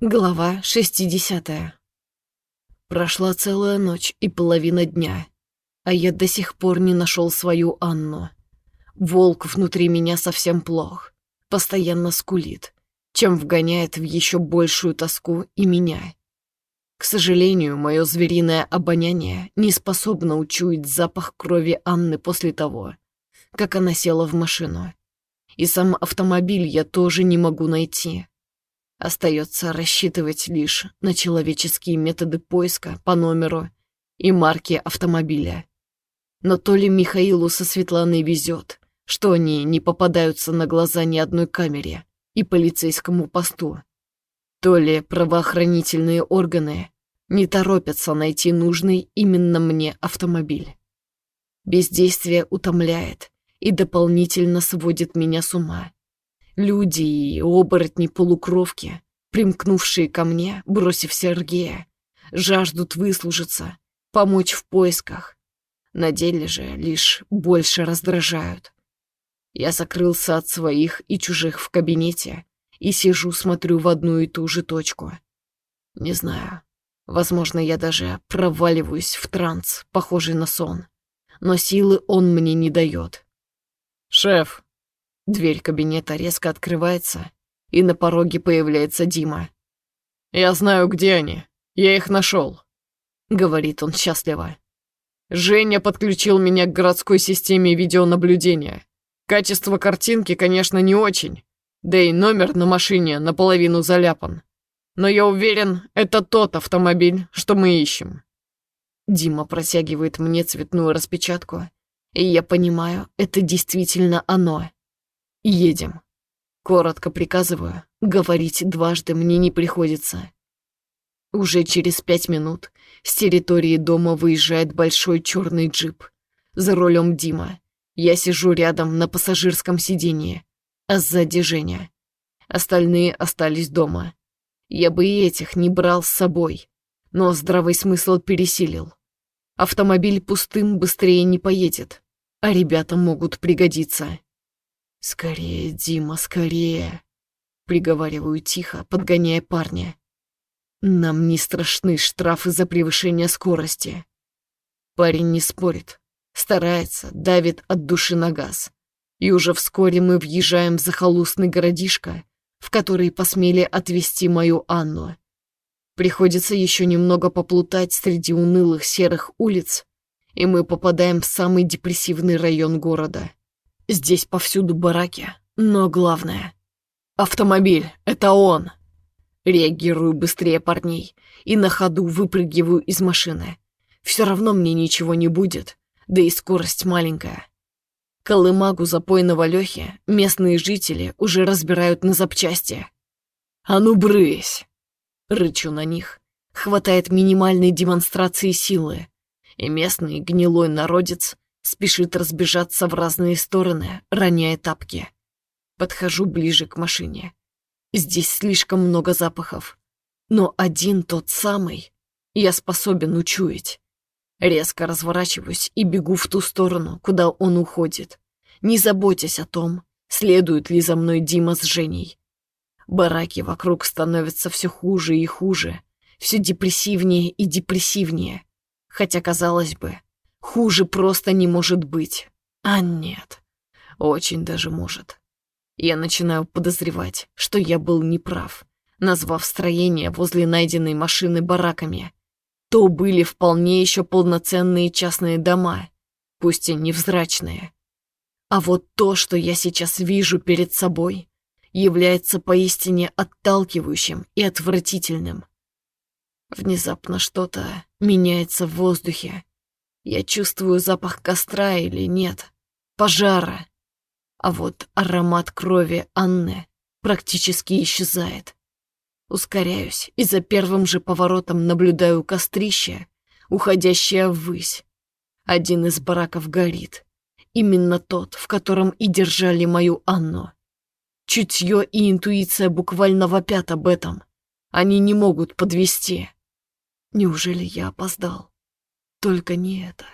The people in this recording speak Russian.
Глава 60 Прошла целая ночь и половина дня, а я до сих пор не нашел свою Анну. Волк внутри меня совсем плох, постоянно скулит, чем вгоняет в еще большую тоску и меня. К сожалению, мое звериное обоняние не способно учуять запах крови Анны после того, как она села в машину. И сам автомобиль я тоже не могу найти. Остается рассчитывать лишь на человеческие методы поиска по номеру и марке автомобиля. Но то ли Михаилу со Светланой везет, что они не попадаются на глаза ни одной камере и полицейскому посту, то ли правоохранительные органы не торопятся найти нужный именно мне автомобиль. Бездействие утомляет и дополнительно сводит меня с ума. Люди и оборотни-полукровки, примкнувшие ко мне, бросив Сергея, жаждут выслужиться, помочь в поисках. На деле же лишь больше раздражают. Я закрылся от своих и чужих в кабинете и сижу, смотрю в одну и ту же точку. Не знаю, возможно, я даже проваливаюсь в транс, похожий на сон. Но силы он мне не дает. «Шеф, Дверь кабинета резко открывается, и на пороге появляется Дима. «Я знаю, где они. Я их нашел», — говорит он счастливо. «Женя подключил меня к городской системе видеонаблюдения. Качество картинки, конечно, не очень, да и номер на машине наполовину заляпан. Но я уверен, это тот автомобиль, что мы ищем». Дима протягивает мне цветную распечатку, и я понимаю, это действительно оно. «Едем». Коротко приказываю, говорить дважды мне не приходится. Уже через пять минут с территории дома выезжает большой черный джип. За рулем Дима. Я сижу рядом на пассажирском сиденье, а сзади Женя. Остальные остались дома. Я бы и этих не брал с собой, но здравый смысл пересилил. Автомобиль пустым быстрее не поедет, а ребята могут пригодиться. «Скорее, Дима, скорее!» Приговариваю тихо, подгоняя парня. «Нам не страшны штрафы за превышение скорости». Парень не спорит, старается, давит от души на газ. И уже вскоре мы въезжаем в захолустный городишко, в который посмели отвезти мою Анну. Приходится еще немного поплутать среди унылых серых улиц, и мы попадаем в самый депрессивный район города. Здесь повсюду бараки, но главное — автомобиль, это он. Реагирую быстрее парней и на ходу выпрыгиваю из машины. Все равно мне ничего не будет, да и скорость маленькая. Колымагу запойного Лехи местные жители уже разбирают на запчасти. «А ну, брысь!» Рычу на них. Хватает минимальной демонстрации силы. И местный гнилой народец спешит разбежаться в разные стороны, роняя тапки. Подхожу ближе к машине. Здесь слишком много запахов. Но один тот самый я способен учуять. Резко разворачиваюсь и бегу в ту сторону, куда он уходит, не заботясь о том, следует ли за мной Дима с Женей. Бараки вокруг становятся все хуже и хуже, все депрессивнее и депрессивнее. Хотя, казалось бы, Хуже просто не может быть. А нет, очень даже может. Я начинаю подозревать, что я был неправ, назвав строение возле найденной машины бараками. То были вполне еще полноценные частные дома, пусть и невзрачные. А вот то, что я сейчас вижу перед собой, является поистине отталкивающим и отвратительным. Внезапно что-то меняется в воздухе, я чувствую запах костра или нет, пожара. А вот аромат крови Анны практически исчезает. Ускоряюсь и за первым же поворотом наблюдаю кострище, уходящее ввысь. Один из бараков горит. Именно тот, в котором и держали мою Анну. Чутье и интуиция буквально вопят об этом. Они не могут подвести. Неужели я опоздал? Только не это.